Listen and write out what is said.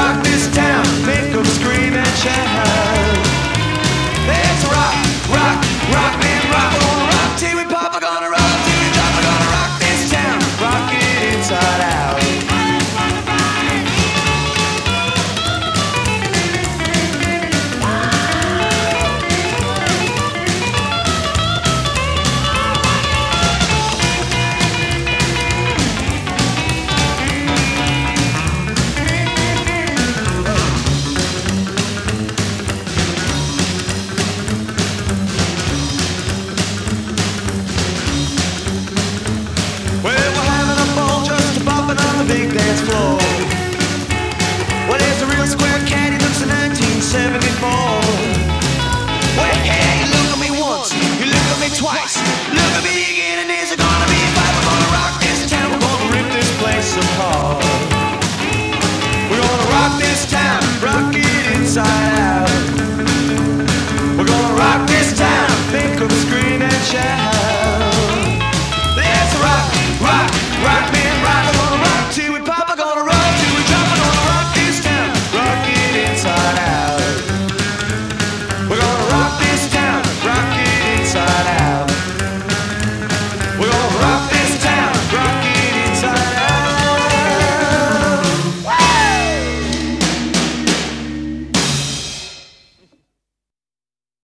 Rock this town, make them scream and shout. twice. Look at me again, and is it gonna be a fight? We're gonna rock this town, we're gonna rip this place apart. We're gonna rock this town, rock it inside out. We're gonna rock this town, think of screen and shout.